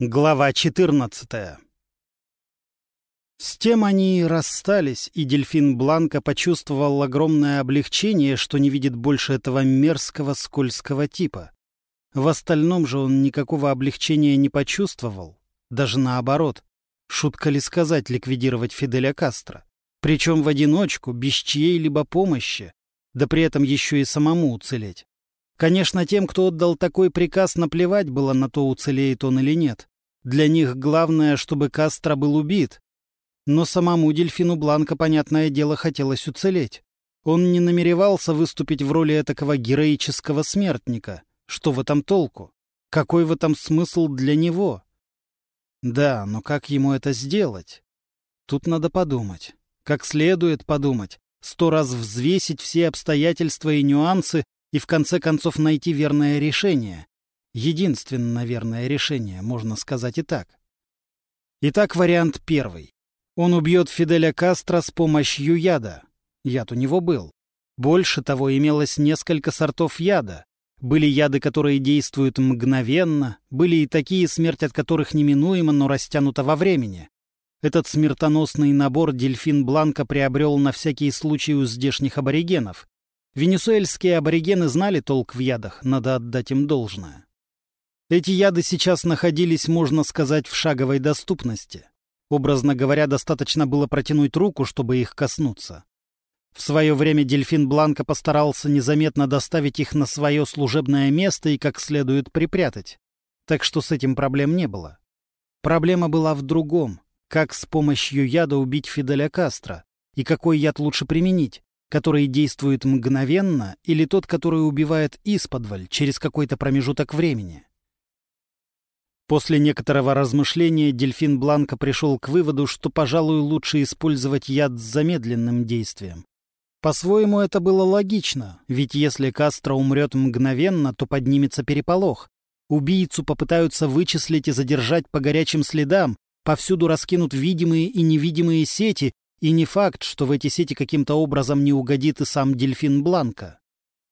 Глава 14 С тем они и расстались, и дельфин Бланка почувствовал огромное облегчение, что не видит больше этого мерзкого скользкого типа. В остальном же он никакого облегчения не почувствовал, даже наоборот. Шутка ли сказать ликвидировать Фиделя Кастро? Причем в одиночку, без чьей-либо помощи, да при этом еще и самому уцелеть. Конечно, тем, кто отдал такой приказ, наплевать было на то, уцелеет он или нет. Для них главное, чтобы Кастро был убит. Но самому дельфину Бланка, понятное дело, хотелось уцелеть. Он не намеревался выступить в роли этакого героического смертника. Что в этом толку? Какой в этом смысл для него? Да, но как ему это сделать? Тут надо подумать. Как следует подумать. Сто раз взвесить все обстоятельства и нюансы, и в конце концов найти верное решение. Единственное верное решение, можно сказать и так. Итак, вариант первый. Он убьет Фиделя Кастро с помощью яда. Яд у него был. Больше того, имелось несколько сортов яда. Были яды, которые действуют мгновенно, были и такие, смерть от которых неминуема, но растянута во времени. Этот смертоносный набор дельфин Бланка приобрел на всякий случай у здешних аборигенов. Венесуэльские аборигены знали толк в ядах, надо отдать им должное. Эти яды сейчас находились, можно сказать, в шаговой доступности. Образно говоря, достаточно было протянуть руку, чтобы их коснуться. В свое время дельфин Бланка постарался незаметно доставить их на свое служебное место и как следует припрятать. Так что с этим проблем не было. Проблема была в другом. Как с помощью яда убить Фиделя Кастро? И какой яд лучше применить? Который действует мгновенно, или тот, который убивает исподволь через какой-то промежуток времени. После некоторого размышления дельфин Бланка пришел к выводу, что, пожалуй, лучше использовать яд с замедленным действием. По-своему это было логично, ведь если Кастро умрет мгновенно, то поднимется переполох. Убийцу попытаются вычислить и задержать по горячим следам, повсюду раскинут видимые и невидимые сети, и не факт, что в эти сети каким-то образом не угодит и сам дельфин Бланка.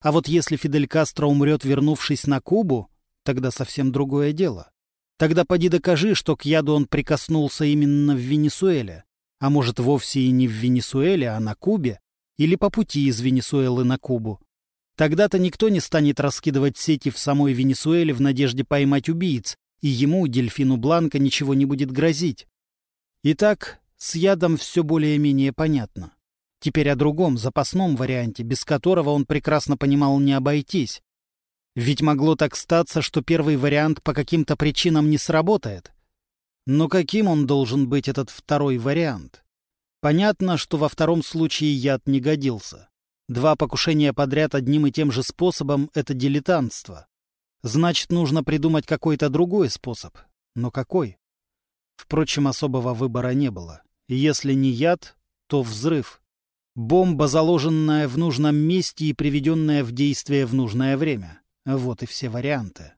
А вот если Фидель Кастро умрет, вернувшись на Кубу, тогда совсем другое дело. Тогда поди докажи, что к яду он прикоснулся именно в Венесуэле. А может, вовсе и не в Венесуэле, а на Кубе? Или по пути из Венесуэлы на Кубу? Тогда-то никто не станет раскидывать сети в самой Венесуэле в надежде поймать убийц, и ему, дельфину Бланка, ничего не будет грозить. Итак, с ядом все более-менее понятно. Теперь о другом, запасном варианте, без которого он прекрасно понимал не обойтись. Ведь могло так статься, что первый вариант по каким-то причинам не сработает. Но каким он должен быть, этот второй вариант? Понятно, что во втором случае яд не годился. Два покушения подряд одним и тем же способом — это дилетантство. Значит, нужно придумать какой-то другой способ. Но какой? Впрочем, особого выбора не было. Если не яд, то взрыв. Бомба, заложенная в нужном месте и приведенная в действие в нужное время. Вот и все варианты.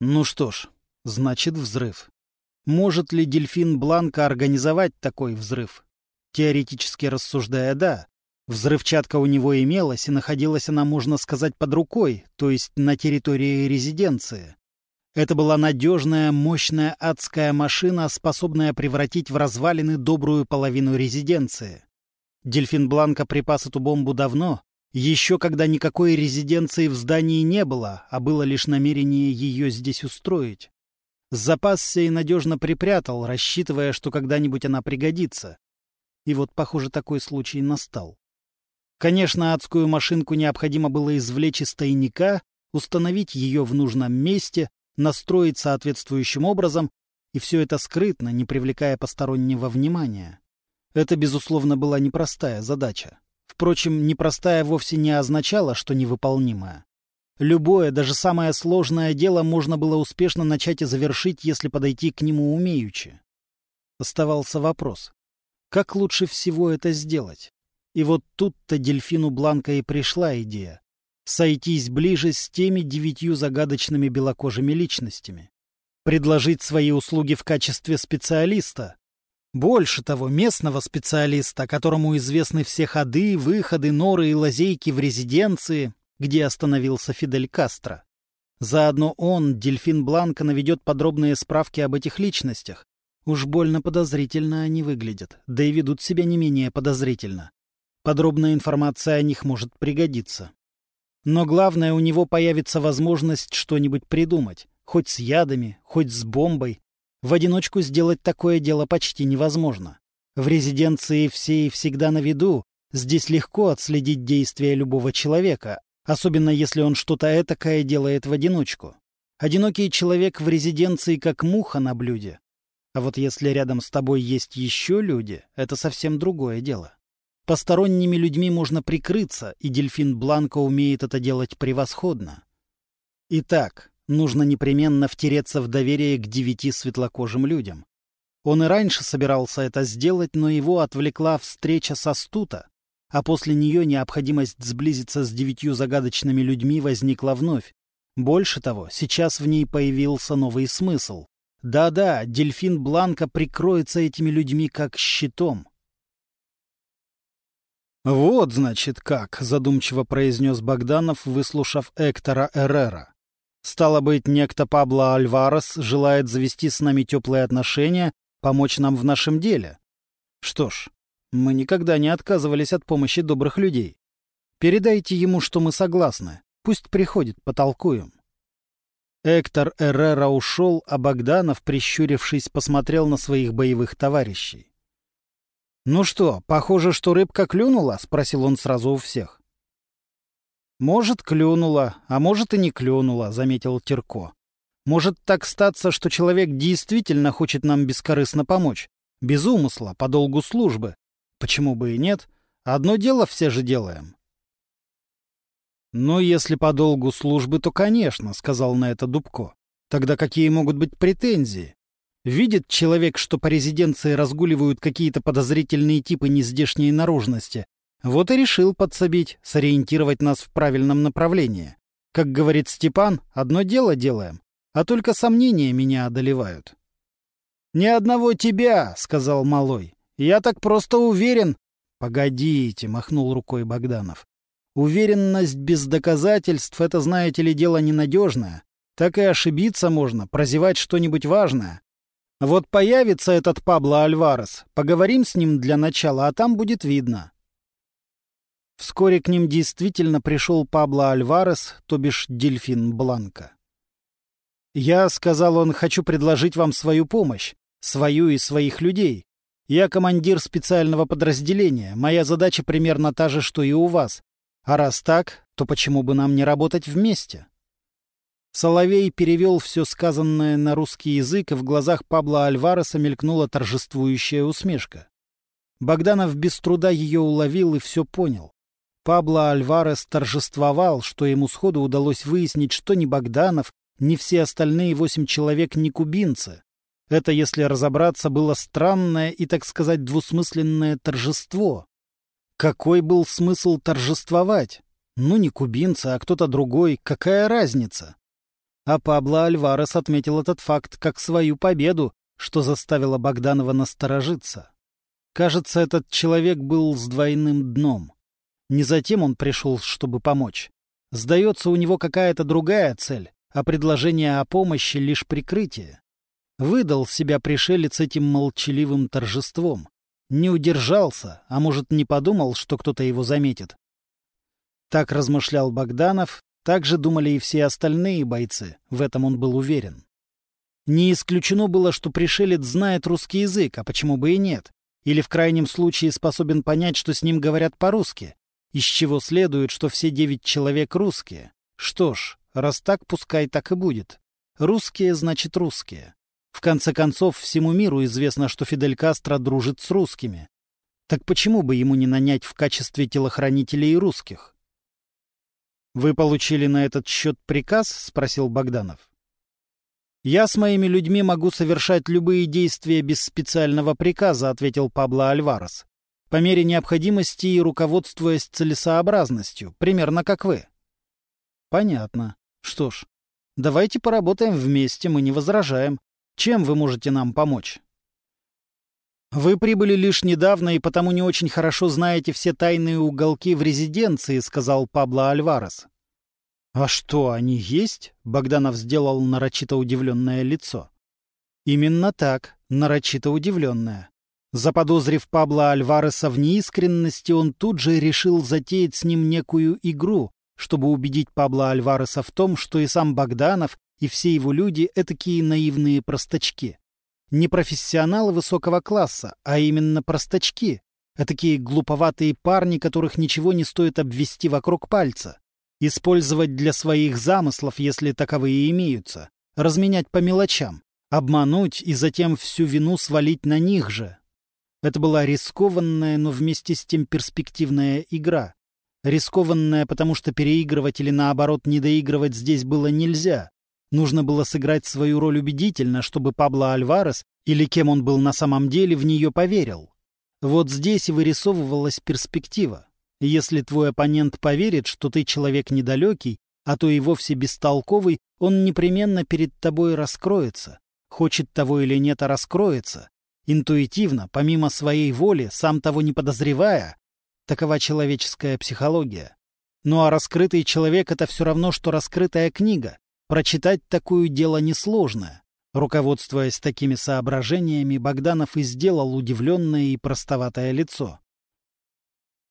Ну что ж, значит взрыв. Может ли дельфин Бланка организовать такой взрыв? Теоретически рассуждая, да. Взрывчатка у него имелась, и находилась она, можно сказать, под рукой, то есть на территории резиденции. Это была надежная, мощная адская машина, способная превратить в развалины добрую половину резиденции. Дельфин Бланка припас эту бомбу давно, еще когда никакой резиденции в здании не было, а было лишь намерение ее здесь устроить. Запасся и надежно припрятал, рассчитывая, что когда-нибудь она пригодится. И вот, похоже, такой случай настал. Конечно, адскую машинку необходимо было извлечь из тайника, установить ее в нужном месте, настроить соответствующим образом, и все это скрытно, не привлекая постороннего внимания. Это, безусловно, была непростая задача. Впрочем, непростая вовсе не означала, что невыполнимая. Любое, даже самое сложное дело можно было успешно начать и завершить, если подойти к нему умеючи. Оставался вопрос. Как лучше всего это сделать? И вот тут-то дельфину Бланка и пришла идея сойтись ближе с теми девятью загадочными белокожими личностями, предложить свои услуги в качестве специалиста, больше того, местного специалиста, которому известны все ходы, выходы, норы и лазейки в резиденции, где остановился Фидель Кастро. Заодно он, Дельфин Бланка, наведет подробные справки об этих личностях. Уж больно подозрительно они выглядят, да и ведут себя не менее подозрительно. Подробная информация о них может пригодиться. Но главное, у него появится возможность что-нибудь придумать. Хоть с ядами, хоть с бомбой. В одиночку сделать такое дело почти невозможно. В резиденции все и всегда на виду. Здесь легко отследить действия любого человека, особенно если он что-то этакое делает в одиночку. Одинокий человек в резиденции как муха на блюде. А вот если рядом с тобой есть еще люди, это совсем другое дело. Посторонними людьми можно прикрыться, и дельфин Бланко умеет это делать превосходно. Итак, нужно непременно втереться в доверие к девяти светлокожим людям. Он и раньше собирался это сделать, но его отвлекла встреча со Стута, а после нее необходимость сблизиться с девятью загадочными людьми возникла вновь. Больше того, сейчас в ней появился новый смысл. Да-да, дельфин Бланка прикроется этими людьми как щитом. «Вот, значит, как», — задумчиво произнес Богданов, выслушав Эктора Эррера. «Стало быть, некто Пабло Альварес желает завести с нами теплые отношения, помочь нам в нашем деле. Что ж, мы никогда не отказывались от помощи добрых людей. Передайте ему, что мы согласны. Пусть приходит, потолкуем. Эктор Эррера ушел, а Богданов, прищурившись, посмотрел на своих боевых товарищей. «Ну что, похоже, что рыбка клюнула?» — спросил он сразу у всех. «Может, клюнула, а может и не клюнула», — заметил Терко. «Может так статься, что человек действительно хочет нам бескорыстно помочь, без умысла, по долгу службы, Почему бы и нет? Одно дело все же делаем. «Ну, если по долгу службы, то, конечно», — сказал на это Дубко. «Тогда какие могут быть претензии? Видит человек, что по резиденции разгуливают какие-то подозрительные типы нездешней наружности. Вот и решил подсобить, сориентировать нас в правильном направлении. Как говорит Степан, одно дело делаем, а только сомнения меня одолевают». «Ни одного тебя», — сказал Малой. Я так просто уверен. Погодите, махнул рукой Богданов. Уверенность без доказательств — это, знаете ли, дело ненадежное. Так и ошибиться можно, прозевать что-нибудь важное. Вот появится этот Пабло Альварес, поговорим с ним для начала, а там будет видно. Вскоре к ним действительно пришел Пабло Альварес, то бишь Дельфин Бланка. «Я, — сказал он, — хочу предложить вам свою помощь, свою и своих людей. Я командир специального подразделения. Моя задача примерно та же, что и у вас. А раз так, то почему бы нам не работать вместе? Соловей перевел все сказанное на русский язык, и в глазах Пабло Альвареса мелькнула торжествующая усмешка. Богданов без труда ее уловил и все понял. Пабло Альварес торжествовал, что ему сходу удалось выяснить, что ни Богданов, ни все остальные восемь человек не кубинцы. Это, если разобраться, было странное и, так сказать, двусмысленное торжество. Какой был смысл торжествовать? Ну, не кубинцы, а кто-то другой. Какая разница? А Пабло Альварес отметил этот факт как свою победу, что заставило Богданова насторожиться. Кажется, этот человек был с двойным дном. Не затем он пришел, чтобы помочь. Сдается, у него какая-то другая цель, а предложение о помощи — лишь прикрытие. Выдал себя пришелец этим молчаливым торжеством. Не удержался, а может, не подумал, что кто-то его заметит. Так размышлял Богданов, так же думали и все остальные бойцы, в этом он был уверен. Не исключено было, что пришелец знает русский язык, а почему бы и нет, или в крайнем случае способен понять, что с ним говорят по-русски, из чего следует, что все девять человек русские. Что ж, раз так, пускай так и будет. Русские значит русские. В конце концов, всему миру известно, что Фидель Кастро дружит с русскими. Так почему бы ему не нанять в качестве телохранителей русских? «Вы получили на этот счет приказ?» — спросил Богданов. «Я с моими людьми могу совершать любые действия без специального приказа», — ответил Пабло Альварес. «По мере необходимости и руководствуясь целесообразностью, примерно как вы». «Понятно. Что ж, давайте поработаем вместе, мы не возражаем. Чем вы можете нам помочь? Вы прибыли лишь недавно и потому не очень хорошо знаете все тайные уголки в резиденции, сказал Пабло Альварес. «А что, они есть?» — Богданов сделал нарочито удивленное лицо. «Именно так, нарочито удивленное. Заподозрив Пабло Альвареса в неискренности, он тут же решил затеять с ним некую игру, чтобы убедить Пабло Альвареса в том, что и сам Богданов, и все его люди — этакие наивные простачки. Не профессионалы высокого класса, а именно простачки. Этакие глуповатые парни, которых ничего не стоит обвести вокруг пальца. Использовать для своих замыслов, если таковые имеются. Разменять по мелочам. Обмануть и затем всю вину свалить на них же, это была рискованная, но вместе с тем перспективная игра. Рискованная, потому что переигрывать или наоборот недоигрывать здесь было нельзя. Нужно было сыграть свою роль убедительно, чтобы Пабло Альварес, или кем он был на самом деле, в нее поверил. Вот здесь и вырисовывалась перспектива. Если твой оппонент поверит, что ты человек недалекий, а то и вовсе бестолковый, он непременно перед тобой раскроется. Хочет того или нет, а раскроется. Интуитивно, помимо своей воли, сам того не подозревая, такова человеческая психология. Ну а раскрытый человек — это все равно, что раскрытая книга. Прочитать такую дело несложное. Руководствуясь такими соображениями, Богданов и сделал удивленное и простоватое лицо.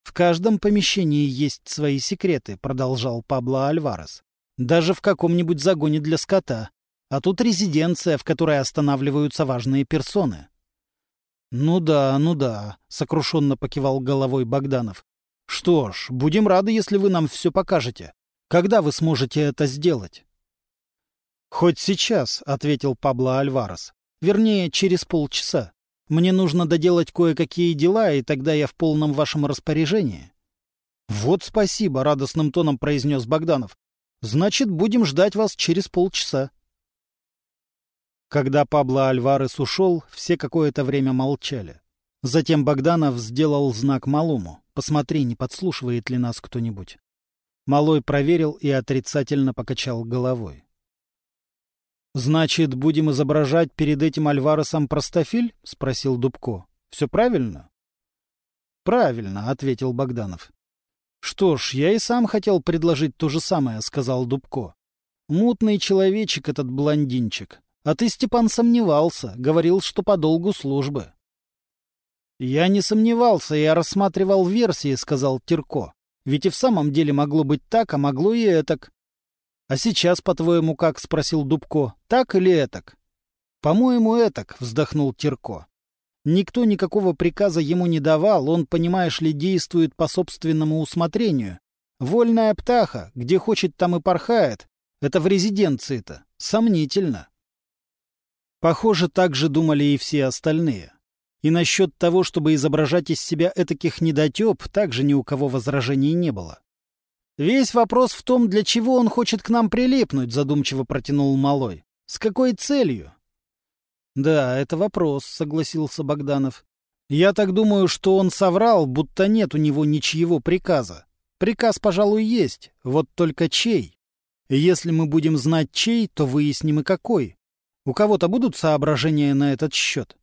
«В каждом помещении есть свои секреты», — продолжал Пабло Альварес. «Даже в каком-нибудь загоне для скота. А тут резиденция, в которой останавливаются важные персоны. «Ну да, ну да», — сокрушенно покивал головой Богданов. «Что ж, будем рады, если вы нам все покажете. Когда вы сможете это сделать?» «Хоть сейчас», — ответил Пабло Альварес. «Вернее, через полчаса. Мне нужно доделать кое-какие дела, и тогда я в полном вашем распоряжении». «Вот спасибо», — радостным тоном произнес Богданов. «Значит, будем ждать вас через полчаса». Когда Пабло Альварес ушел, все какое-то время молчали. Затем Богданов сделал знак Малому. «Посмотри, не подслушивает ли нас кто-нибудь». Малой проверил и отрицательно покачал головой. «Значит, будем изображать перед этим Альваресом простофиль?» — спросил Дубко. «Все правильно?» «Правильно», — ответил Богданов. «Что ж, я и сам хотел предложить то же самое», — сказал Дубко. «Мутный человечек этот блондинчик. А ты, Степан, сомневался, говорил, что по долгу службы. Я не сомневался, я рассматривал версии, сказал Терко. Ведь и в самом деле могло быть так, а могло и этак. А сейчас, по-твоему, как? спросил Дубко. Так или этак? По-моему, этак, вздохнул Терко. Никто никакого приказа ему не давал, он, понимаешь ли, действует по собственному усмотрению. Вольная птаха, где хочет, там и порхает. Это в резиденции-то. Сомнительно. Похоже, так же думали и все остальные. И насчет того, чтобы изображать из себя этаких недотеп, также ни у кого возражений не было. «Весь вопрос в том, для чего он хочет к нам прилипнуть», — задумчиво протянул Малой. «С какой целью?» «Да, это вопрос», — согласился Богданов. «Я так думаю, что он соврал, будто нет у него ничьего приказа. Приказ, пожалуй, есть, вот только чей? Если мы будем знать чей, то выясним и какой. У кого-то будут соображения на этот счет?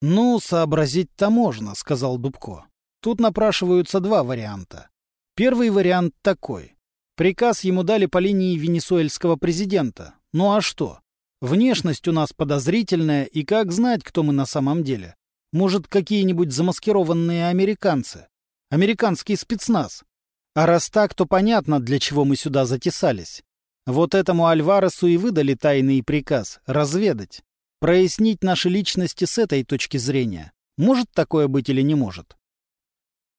«Ну, сообразить-то можно», — сказал Дубко. «Тут напрашиваются два варианта. Первый вариант такой. Приказ ему дали по линии венесуэльского президента. Ну а что? Внешность у нас подозрительная, и как знать, кто мы на самом деле? Может, какие-нибудь замаскированные американцы? Американский спецназ? А раз так, то понятно, для чего мы сюда затесались. Вот этому Альваресу и выдали тайный приказ — разведать. Прояснить наши личности с этой точки зрения. Может такое быть или не может?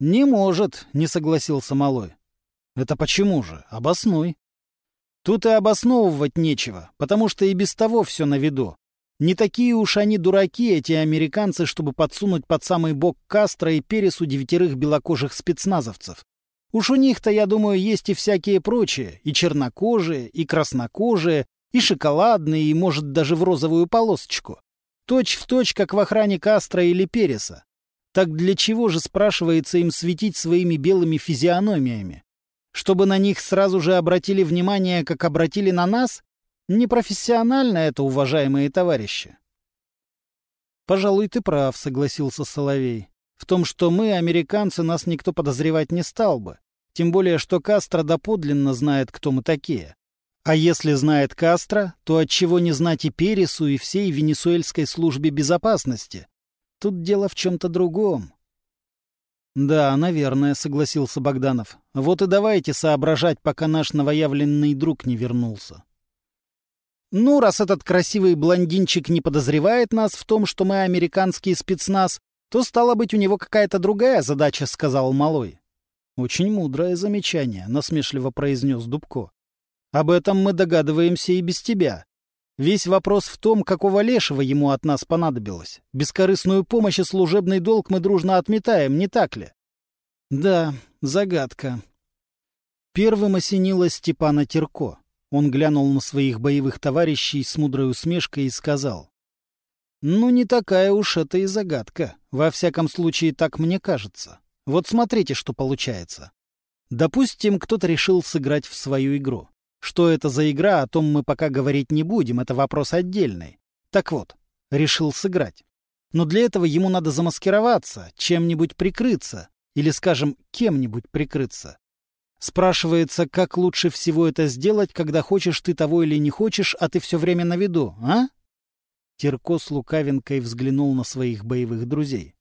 «Не может», — не согласился Малой. «Это почему же? Обоснуй». «Тут и обосновывать нечего, потому что и без того все на виду. Не такие уж они дураки, эти американцы, чтобы подсунуть под самый бок Кастро и Пересу девятерых белокожих спецназовцев. Уж у них-то, я думаю, есть и всякие прочие, и чернокожие, и краснокожие, и шоколадные, и, может, даже в розовую полосочку. Точь в точь, как в охране Кастро или Переса. Так для чего же, спрашивается, им светить своими белыми физиономиями? Чтобы на них сразу же обратили внимание, как обратили на нас? Непрофессионально это, уважаемые товарищи. «Пожалуй, ты прав», — согласился Соловей. «В том, что мы, американцы, нас никто подозревать не стал бы. Тем более, что Кастро доподлинно знает, кто мы такие. А если знает Кастро, то отчего не знать и Пересу, и всей Венесуэльской службе безопасности? Тут дело в чем-то другом. «Да, наверное», — согласился Богданов. «Вот и давайте соображать, пока наш новоявленный друг не вернулся». «Ну, раз этот красивый блондинчик не подозревает нас в том, что мы американский спецназ, то, стало быть, у него какая-то другая задача», — сказал Малой. «Очень мудрое замечание», — насмешливо произнес Дубко. «Об этом мы догадываемся и без тебя. Весь вопрос в том, какого лешего ему от нас понадобилось. Бескорыстную помощь и служебный долг мы дружно отметаем, не так ли? Да, загадка. Первым осенило Степана Терко. Он глянул на своих боевых товарищей с мудрой усмешкой и сказал. «Ну, не такая уж это и загадка. Во всяком случае, так мне кажется. Вот смотрите, что получается. Допустим, кто-то решил сыграть в свою игру. Что это за игра, о том мы пока говорить не будем, это вопрос отдельный. Так вот, решил сыграть. Но для этого ему надо замаскироваться, чем-нибудь прикрыться, или, скажем, кем-нибудь прикрыться. Спрашивается, как лучше всего это сделать, когда хочешь ты того или не хочешь, а ты все время на виду, а? Терко с лукавинкой взглянул на своих боевых друзей.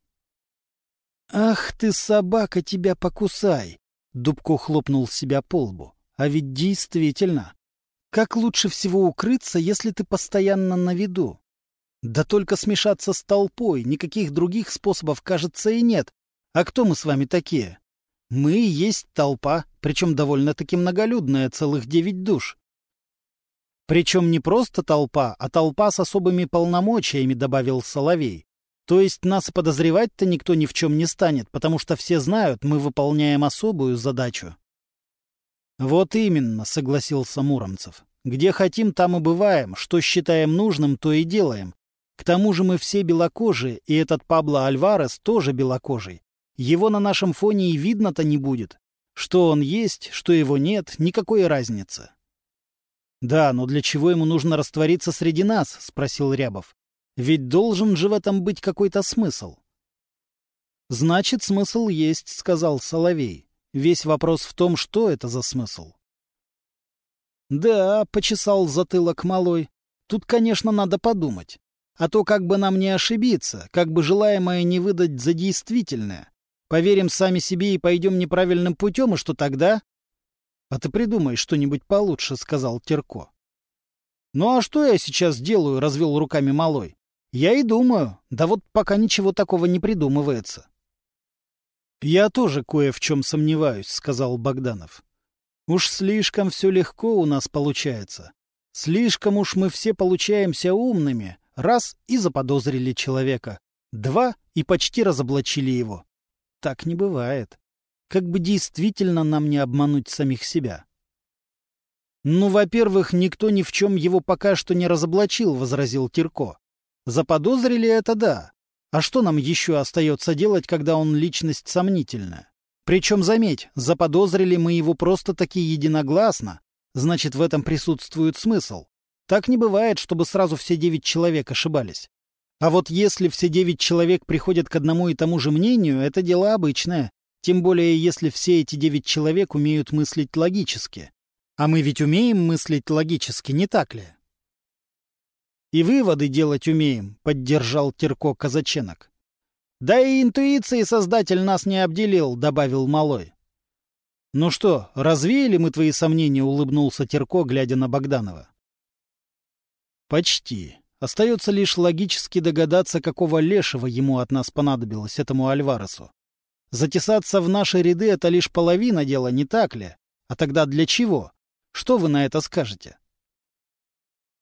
«Ах ты, собака, тебя покусай!» Дубко хлопнул себя по лбу. А ведь действительно, как лучше всего укрыться, если ты постоянно на виду? Да только смешаться с толпой, никаких других способов, кажется, и нет. А кто мы с вами такие? Мы и есть толпа, причем довольно-таки многолюдная, целых девять душ. Причем не просто толпа, а толпа с особыми полномочиями, добавил Соловей. То есть нас подозревать-то никто ни в чем не станет, потому что все знают, мы выполняем особую задачу. «Вот именно», — согласился Муромцев. «Где хотим, там и бываем. Что считаем нужным, то и делаем. К тому же мы все белокожие, и этот Пабло Альварес тоже белокожий. Его на нашем фоне и видно-то не будет. Что он есть, что его нет, никакой разницы». «Да, но для чего ему нужно раствориться среди нас?» — спросил Рябов. «Ведь должен же в этом быть какой-то смысл». «Значит, смысл есть», — сказал Соловей. Весь вопрос в том, что это за смысл. «Да», — почесал затылок малой, — «тут, конечно, надо подумать. А то как бы нам не ошибиться, как бы желаемое не выдать за действительное. Поверим сами себе и пойдем неправильным путем, и что тогда?» «А ты придумай что-нибудь получше», — сказал Терко. «Ну а что я сейчас делаю?» — развел руками малой. «Я и думаю. Да вот пока ничего такого не придумывается». «Я тоже кое в чем сомневаюсь», — сказал Богданов. «Уж слишком все легко у нас получается. Слишком уж мы все получаемся умными. Раз — и заподозрили человека. Два — и почти разоблачили его. Так не бывает. Как бы действительно нам не обмануть самих себя». «Ну, во-первых, никто ни в чем его пока что не разоблачил», — возразил Тирко. «Заподозрили это да. А что нам еще остается делать, когда он личность сомнительная? Причем, заметь, заподозрили мы его просто-таки единогласно, значит, в этом присутствует смысл. Так не бывает, чтобы сразу все девять человек ошибались. А вот если все девять человек приходят к одному и тому же мнению, это дело обычное. Тем более, если все эти девять человек умеют мыслить логически. А мы ведь умеем мыслить логически, не так ли? И выводы делать умеем, — поддержал Терко Казаченок. Да и интуицией создатель нас не обделил, — добавил Малой. Ну что, развеяли мы твои сомнения, — улыбнулся Терко, глядя на Богданова. Почти. Остается лишь логически догадаться, какого лешего ему от нас понадобилось, этому Альваресу. Затесаться в наши ряды — это лишь половина дела, не так ли? А тогда для чего? Что вы на это скажете?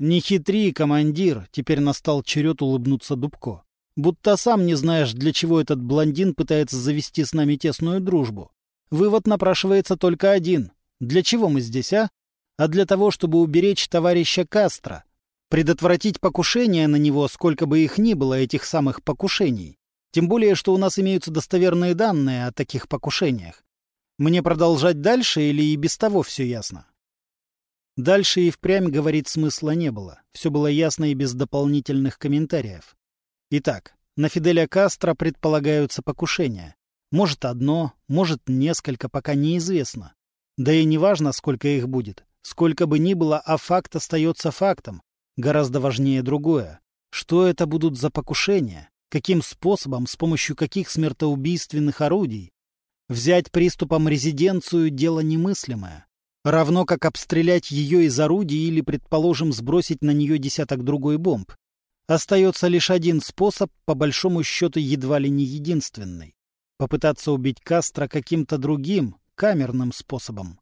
«Не хитри, командир!» — теперь настал черед улыбнуться Дубко. «Будто сам не знаешь, для чего этот блондин пытается завести с нами тесную дружбу. Вывод напрашивается только один. Для чего мы здесь, а? А для того, чтобы уберечь товарища Кастро. Предотвратить покушения на него, сколько бы их ни было, этих самых покушений. Тем более, что у нас имеются достоверные данные о таких покушениях. Мне продолжать дальше или и без того все ясно?» Дальше и впрямь говорить смысла не было. Все было ясно и без дополнительных комментариев. Итак, на Фиделя Кастро предполагаются покушения. Может, одно, может, несколько, пока неизвестно. Да и неважно, сколько их будет. Сколько бы ни было, а факт остается фактом. Гораздо важнее другое. Что это будут за покушения? Каким способом, с помощью каких смертоубийственных орудий? Взять приступом резиденцию – дело немыслимое. Равно как обстрелять ее из орудий или, предположим, сбросить на нее десяток другой бомб. Остается лишь один способ, по большому счету едва ли не единственный. Попытаться убить Кастро каким-то другим, камерным способом.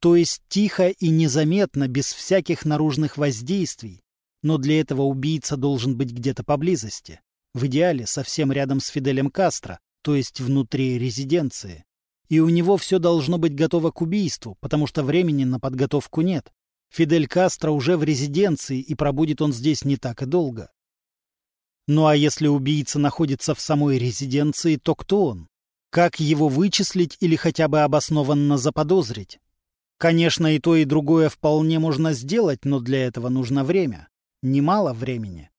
То есть тихо и незаметно, без всяких наружных воздействий. Но для этого убийца должен быть где-то поблизости. В идеале совсем рядом с Фиделем Кастро, то есть внутри резиденции. И у него все должно быть готово к убийству, потому что времени на подготовку нет. Фидель Кастро уже в резиденции, и пробудет он здесь не так и долго. Ну а если убийца находится в самой резиденции, то кто он? Как его вычислить или хотя бы обоснованно заподозрить? Конечно, и то, и другое вполне можно сделать, но для этого нужно время. Немало времени.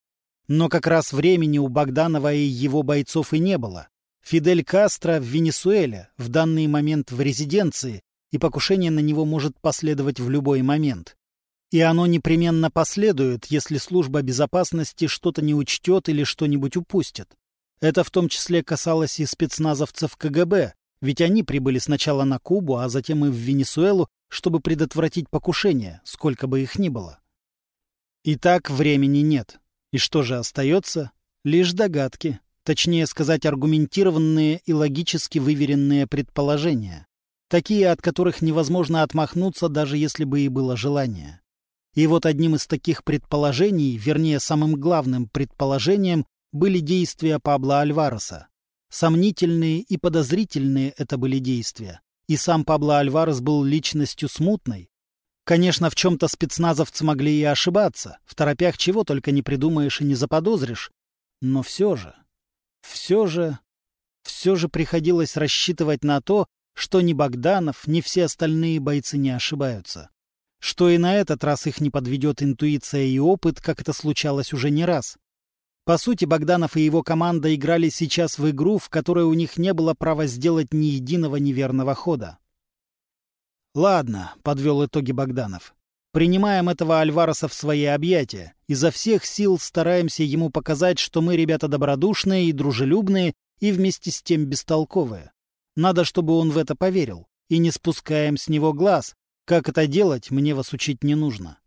Но как раз времени у Богданова и его бойцов и не было. Фидель Кастро в Венесуэле, в данный момент в резиденции, и покушение на него может последовать в любой момент. И оно непременно последует, если служба безопасности что-то не учтет или что-нибудь упустит. Это в том числе касалось и спецназовцев КГБ, ведь они прибыли сначала на Кубу, а затем и в Венесуэлу, чтобы предотвратить покушение, сколько бы их ни было. Итак, времени нет. И что же остается? Лишь догадки, точнее сказать, аргументированные и логически выверенные предположения. Такие, от которых невозможно отмахнуться, даже если бы и было желание. И вот одним из таких предположений, вернее, самым главным предположением, были действия Пабло Альвареса. Сомнительные и подозрительные это были действия. И сам Пабло Альварес был личностью смутной. Конечно, в чем-то спецназовцы могли и ошибаться. В торопях чего только не придумаешь и не заподозришь. Но все же... Все же... Все же приходилось рассчитывать на то, что ни Богданов, ни все остальные бойцы не ошибаются. Что и на этот раз их не подведет интуиция и опыт, как это случалось уже не раз. По сути, Богданов и его команда играли сейчас в игру, в которой у них не было права сделать ни единого неверного хода. «Ладно», — подвел итоги Богданов. «Принимаем этого Альвареса в свои объятия. Изо всех сил стараемся ему показать, что мы ребята добродушные и дружелюбные, и вместе с тем бестолковые. Надо, чтобы он в это поверил. И не спускаем с него глаз. Как это делать, мне вас учить не нужно».